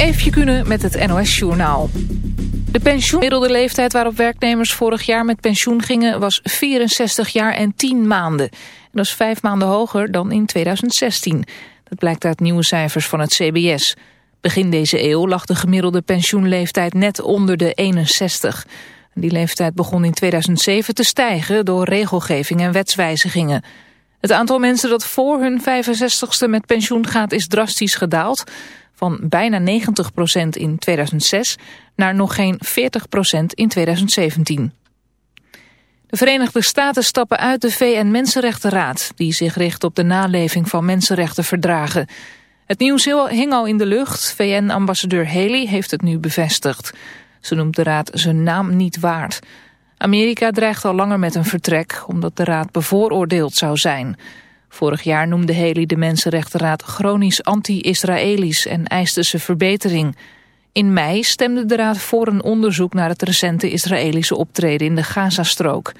Eefje kunnen met het NOS-journaal. De pensioengemiddelde leeftijd waarop werknemers vorig jaar met pensioen gingen... was 64 jaar en 10 maanden. Dat is vijf maanden hoger dan in 2016. Dat blijkt uit nieuwe cijfers van het CBS. Begin deze eeuw lag de gemiddelde pensioenleeftijd net onder de 61. Die leeftijd begon in 2007 te stijgen door regelgeving en wetswijzigingen. Het aantal mensen dat voor hun 65ste met pensioen gaat is drastisch gedaald van bijna 90% in 2006 naar nog geen 40% in 2017. De Verenigde Staten stappen uit de VN-Mensenrechtenraad... die zich richt op de naleving van mensenrechtenverdragen. Het nieuws hing al in de lucht. VN-ambassadeur Haley heeft het nu bevestigd. Ze noemt de raad zijn naam niet waard. Amerika dreigt al langer met een vertrek... omdat de raad bevooroordeeld zou zijn... Vorig jaar noemde Haley de Mensenrechtenraad chronisch anti-Israëlisch en eiste ze verbetering. In mei stemde de raad voor een onderzoek naar het recente Israëlische optreden in de Gazastrook.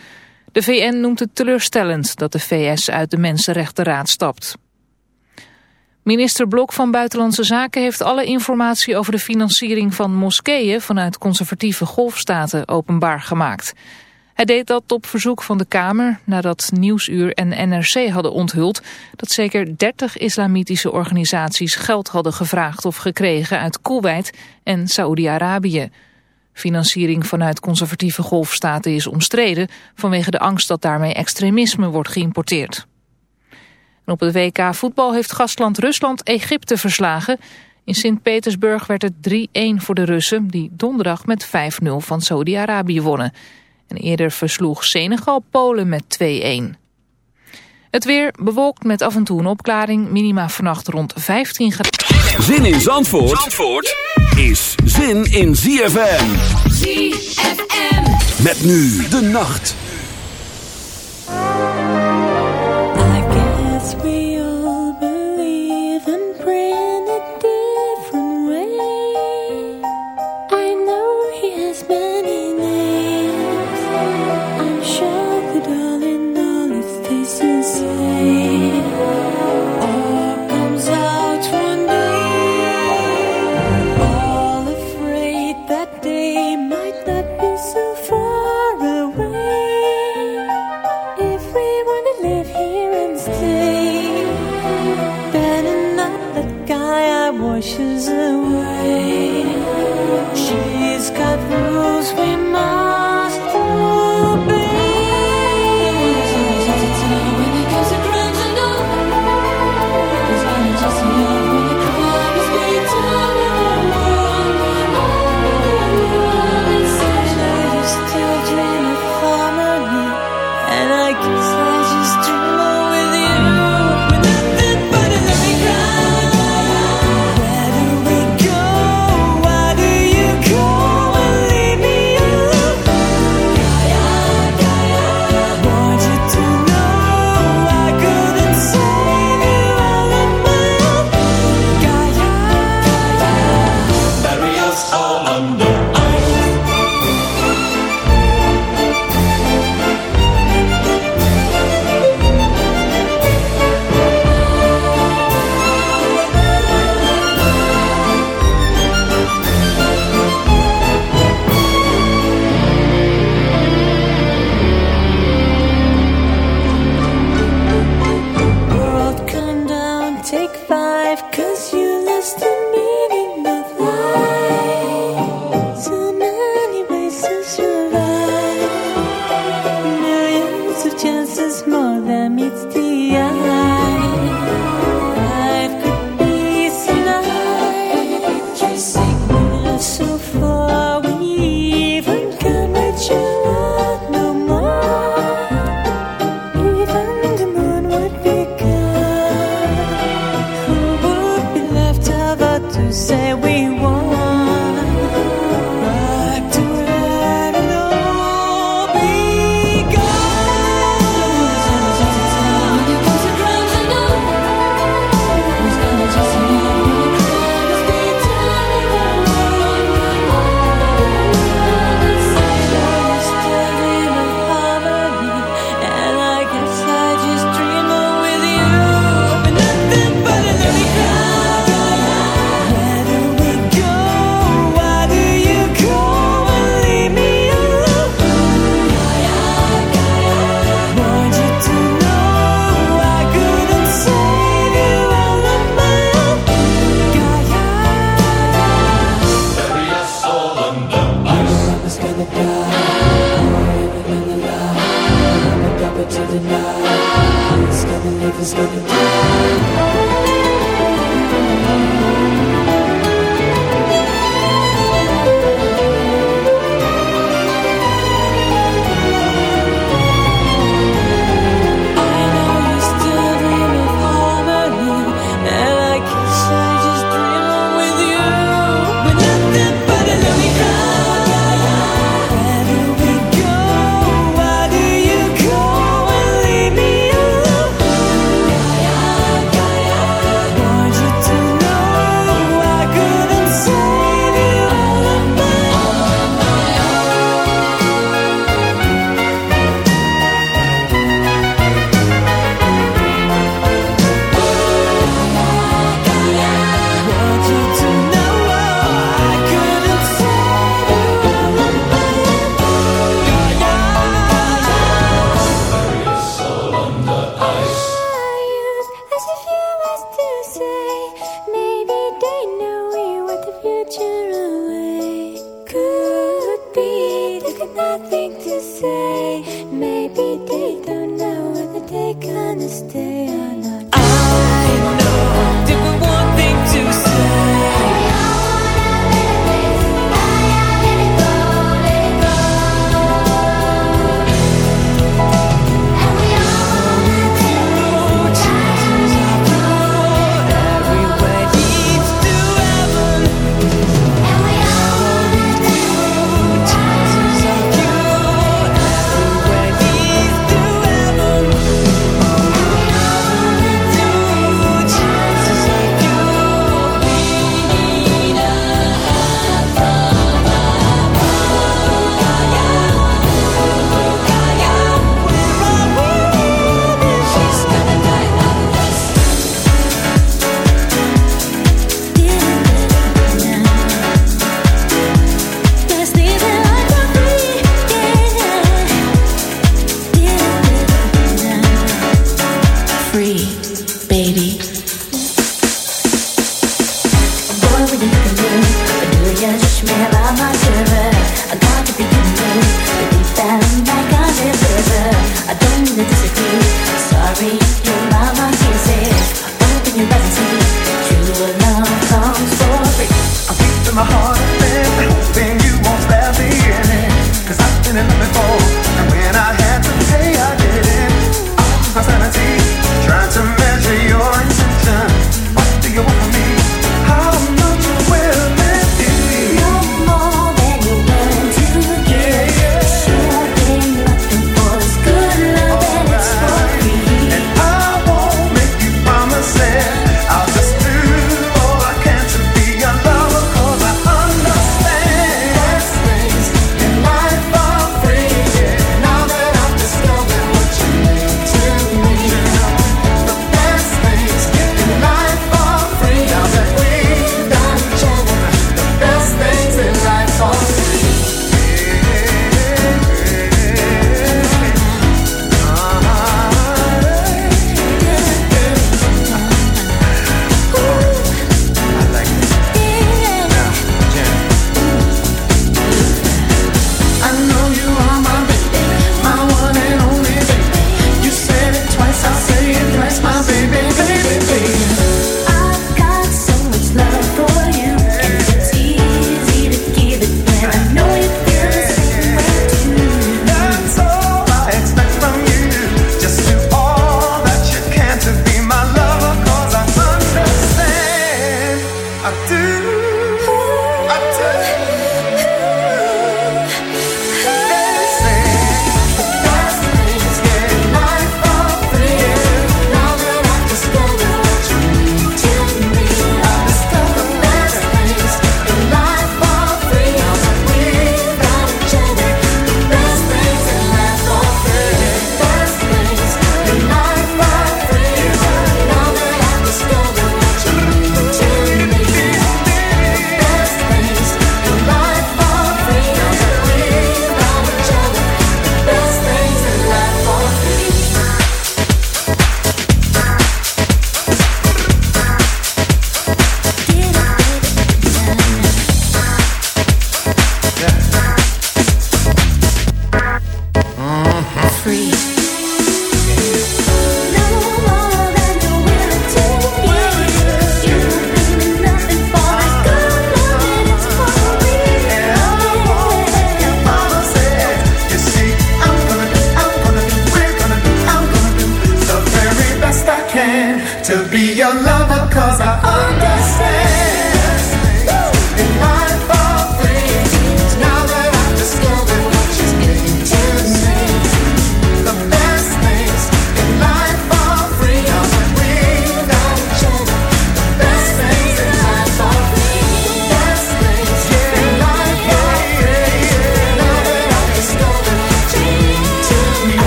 De VN noemt het teleurstellend dat de VS uit de Mensenrechtenraad stapt. Minister Blok van Buitenlandse Zaken heeft alle informatie over de financiering van moskeeën vanuit conservatieve golfstaten openbaar gemaakt. Hij deed dat op verzoek van de Kamer nadat Nieuwsuur en NRC hadden onthuld dat zeker 30 islamitische organisaties geld hadden gevraagd of gekregen uit Kuwait en Saoedi-Arabië. Financiering vanuit conservatieve golfstaten is omstreden vanwege de angst dat daarmee extremisme wordt geïmporteerd. En op het WK voetbal heeft gastland Rusland Egypte verslagen. In Sint-Petersburg werd het 3-1 voor de Russen die donderdag met 5-0 van Saudi-Arabië wonnen. En eerder versloeg Senegal Polen met 2-1. Het weer bewolkt met af en toe een opklaring. Minima vannacht rond 15 graden. Zin in Zandvoort, Zandvoort is zin in ZFM. ZFM. Met nu de nacht.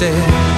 instead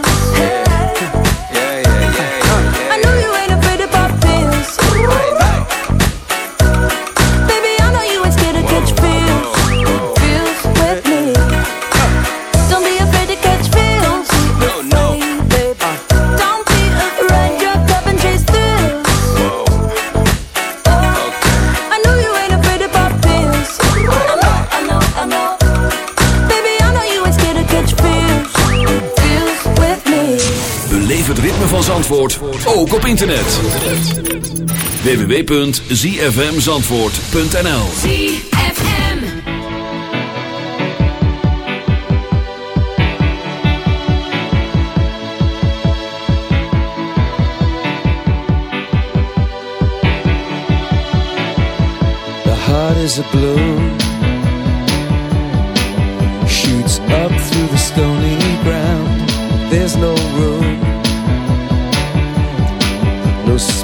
Zandvoort ook op internet. www.zfmzandvoort.nl ZFM The heart is a balloon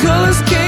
colors came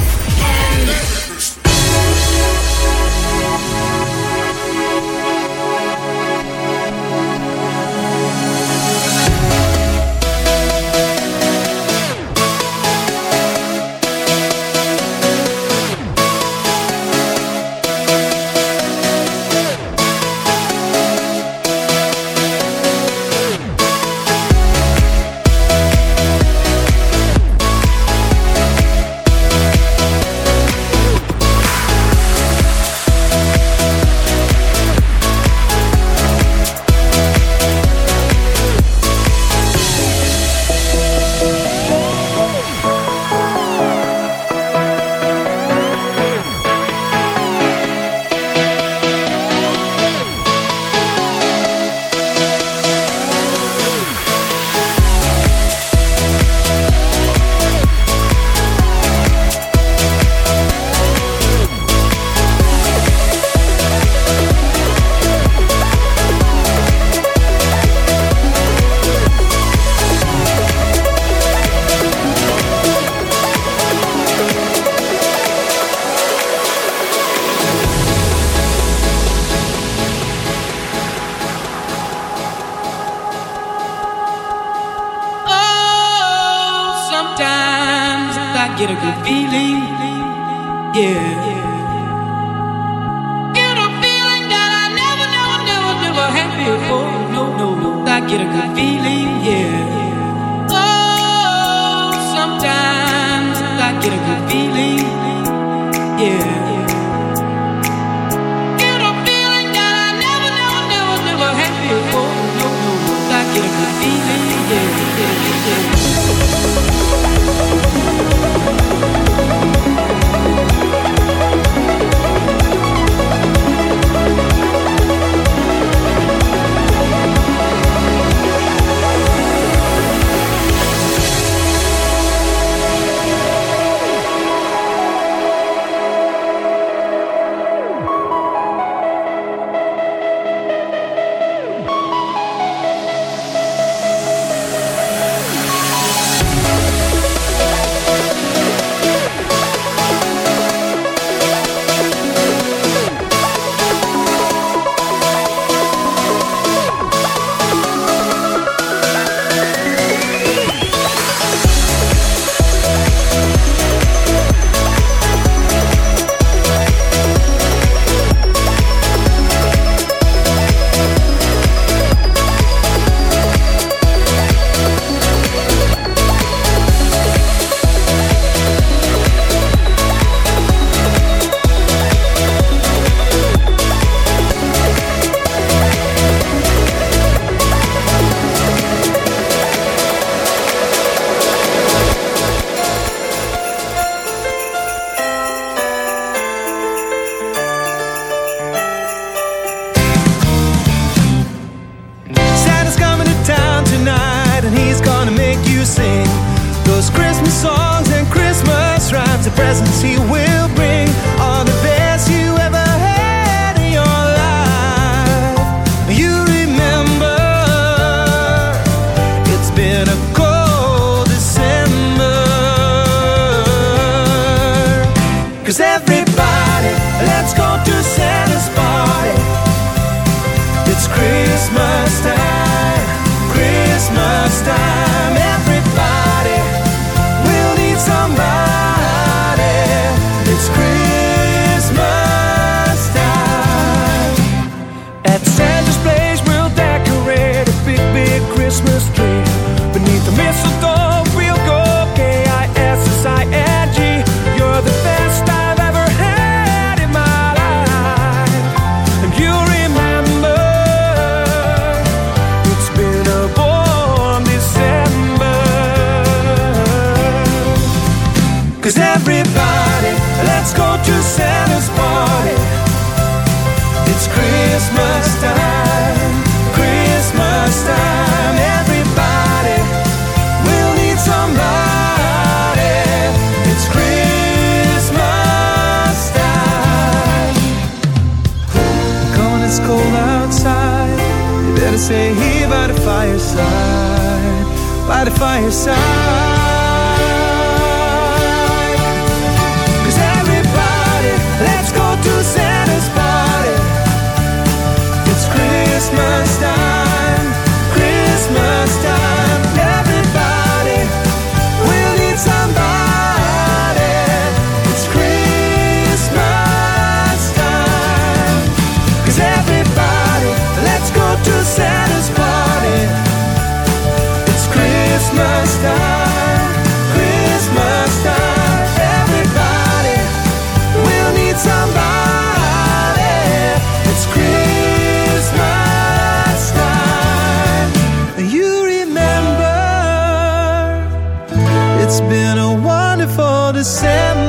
December.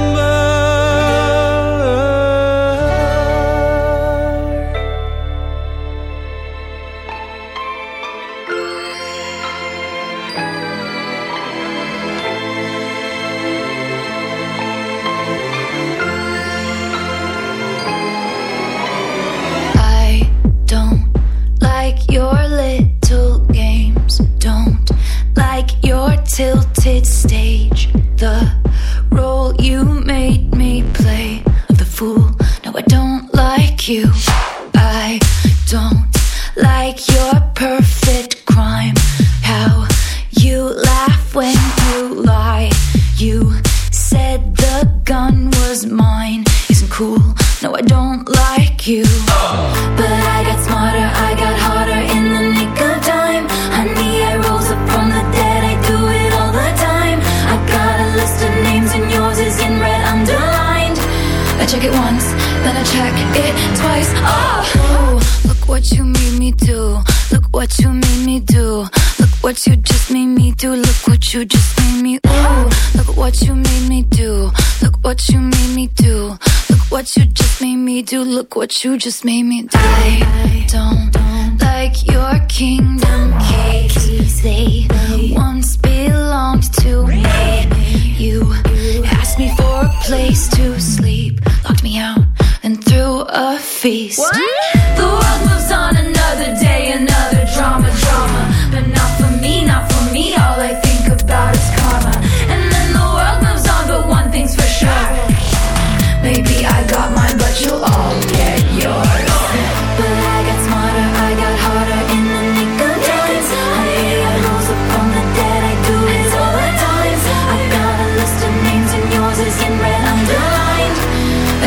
you just made me.